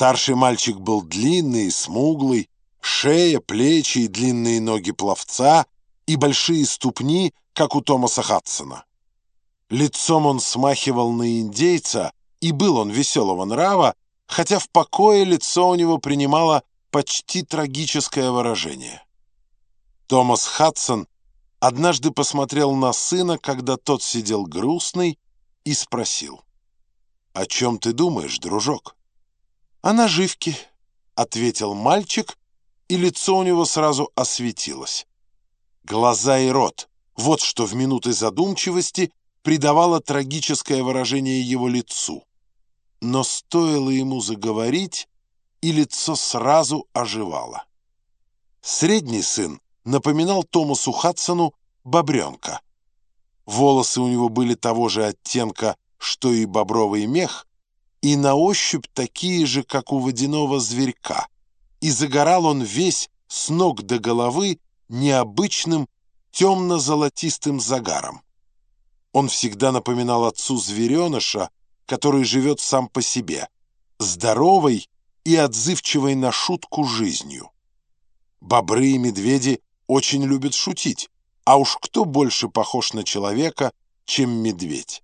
Старший мальчик был длинный и смуглый, шея, плечи и длинные ноги пловца и большие ступни, как у Томаса Хадсона. Лицом он смахивал на индейца, и был он веселого нрава, хотя в покое лицо у него принимало почти трагическое выражение. Томас Хадсон однажды посмотрел на сына, когда тот сидел грустный, и спросил, «О чем ты думаешь, дружок?» «О наживке», — ответил мальчик, и лицо у него сразу осветилось. Глаза и рот — вот что в минуты задумчивости придавало трагическое выражение его лицу. Но стоило ему заговорить, и лицо сразу оживало. Средний сын напоминал Томасу Хадсону бобренка. Волосы у него были того же оттенка, что и бобровый мех, и на ощупь такие же, как у водяного зверька, и загорал он весь с ног до головы необычным темно-золотистым загаром. Он всегда напоминал отцу звереныша, который живет сам по себе, здоровой и отзывчивой на шутку жизнью. Бобры и медведи очень любят шутить, а уж кто больше похож на человека, чем медведь?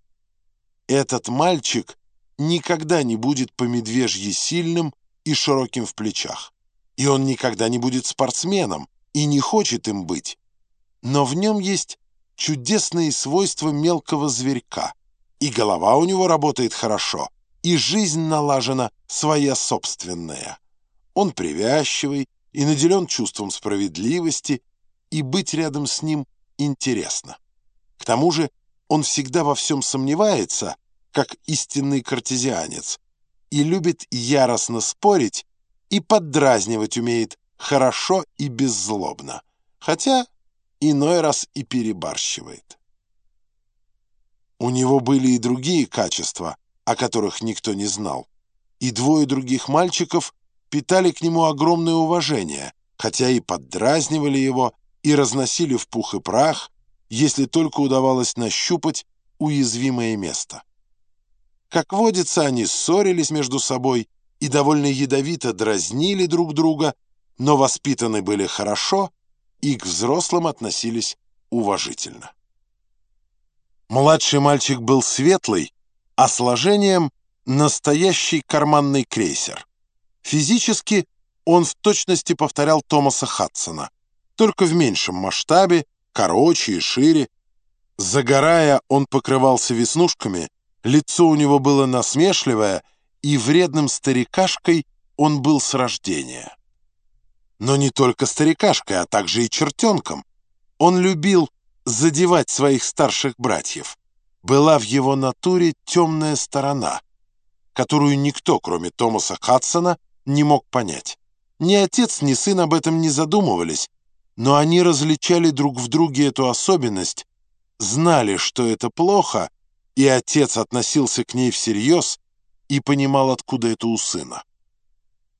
Этот мальчик никогда не будет по медвежьи сильным и широким в плечах. И он никогда не будет спортсменом и не хочет им быть. Но в нем есть чудесные свойства мелкого зверька. И голова у него работает хорошо, и жизнь налажена своя собственная. Он привязчивый и наделен чувством справедливости, и быть рядом с ним интересно. К тому же он всегда во всем сомневается, как истинный картезианец, и любит яростно спорить и поддразнивать умеет хорошо и беззлобно, хотя иной раз и перебарщивает. У него были и другие качества, о которых никто не знал, и двое других мальчиков питали к нему огромное уважение, хотя и поддразнивали его, и разносили в пух и прах, если только удавалось нащупать уязвимое место. Как водится, они ссорились между собой и довольно ядовито дразнили друг друга, но воспитаны были хорошо и к взрослым относились уважительно. Младший мальчик был светлый, а сложением настоящий карманный крейсер. Физически он в точности повторял Томаса Хадсона, только в меньшем масштабе, короче и шире. Загорая, он покрывался веснушками, лицо у него было насмешливое, и вредным старикашкой он был с рождения. Но не только старикашкой, а также и чертенком. Он любил задевать своих старших братьев. Была в его натуре темная сторона, которую никто, кроме Томаса Хадсона, не мог понять. Ни отец, ни сын об этом не задумывались, но они различали друг в друге эту особенность, знали, что это плохо, и отец относился к ней всерьез и понимал, откуда это у сына.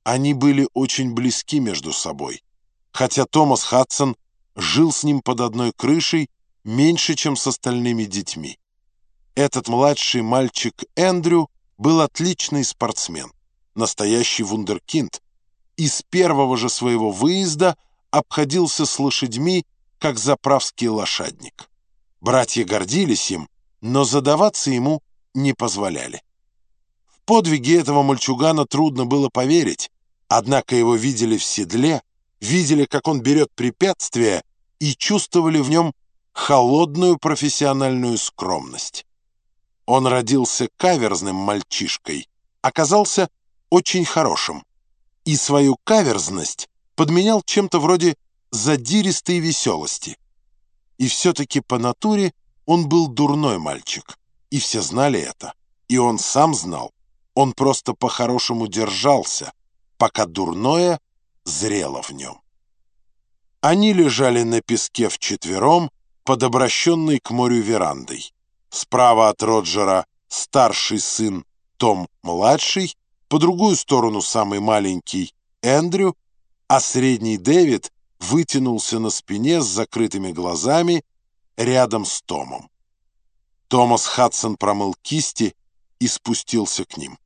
Они были очень близки между собой, хотя Томас Хадсон жил с ним под одной крышей меньше, чем с остальными детьми. Этот младший мальчик Эндрю был отличный спортсмен, настоящий вундеркинд, и с первого же своего выезда обходился с лошадьми, как заправский лошадник. Братья гордились им, но задаваться ему не позволяли. В подвиги этого мальчугана трудно было поверить, однако его видели в седле, видели, как он берет препятствия, и чувствовали в нем холодную профессиональную скромность. Он родился каверзным мальчишкой, оказался очень хорошим, и свою каверзность подменял чем-то вроде задиристой веселости. И все-таки по натуре он был дурной мальчик, и все знали это, и он сам знал, он просто по-хорошему держался, пока дурное зрело в нем. Они лежали на песке вчетвером, под обращенной к морю верандой. Справа от Роджера старший сын Том-младший, по другую сторону самый маленький Эндрю, а средний Дэвид вытянулся на спине с закрытыми глазами рядом с Томом. Томас Хадсон промыл кисти и спустился к ним.